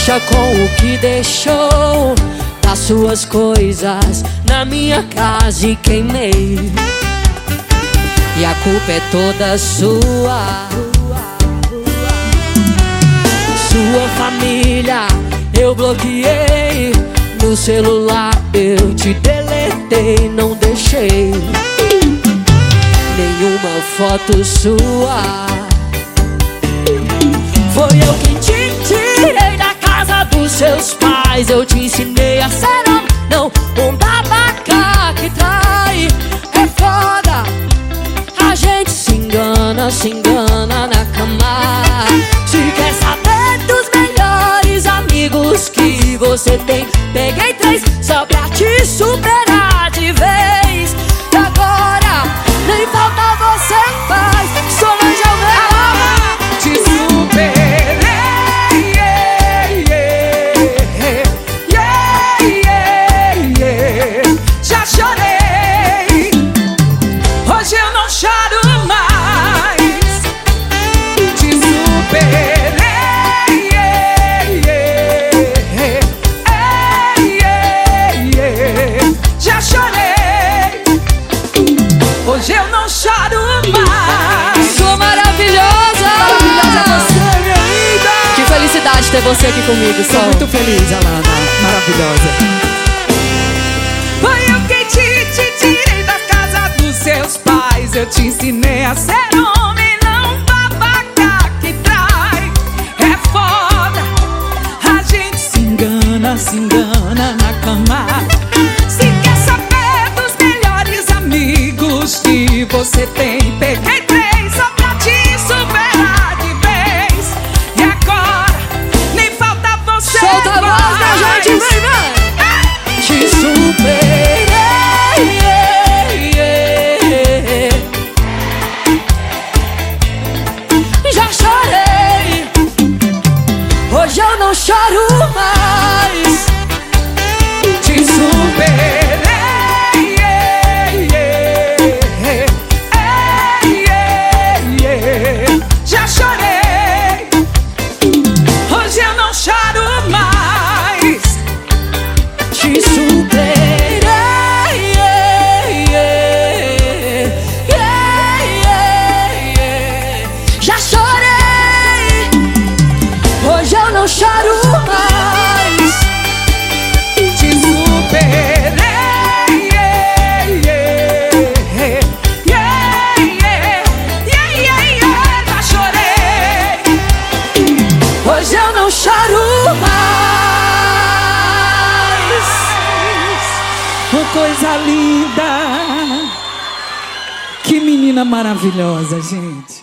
deixa com o que deixou. Das suas coisas na minha casa e queimei. E a culpa é toda sua. Sua família eu bloqueei. No celular eu te deletei, não deixei Nenhuma foto sua. Foi eu que te pais Eu te ensinei felicidade ter você aqui comigo, Tô Sol. muito feliz, Alana. Maravilhosa. Foi eu quem te, te tirei da casa dos seus pais. Eu te ensinei a ser homem, não babaca que trai. É foda, a gente se engana, se engana na cama. Se quer saber dos melhores amigos que você tem, peguei mais. Te superei, já chorei, hoje eu não choro mais. Te superei, já chorei. Hoje eu não choro coisa linda. Que menina maravilhosa, gente.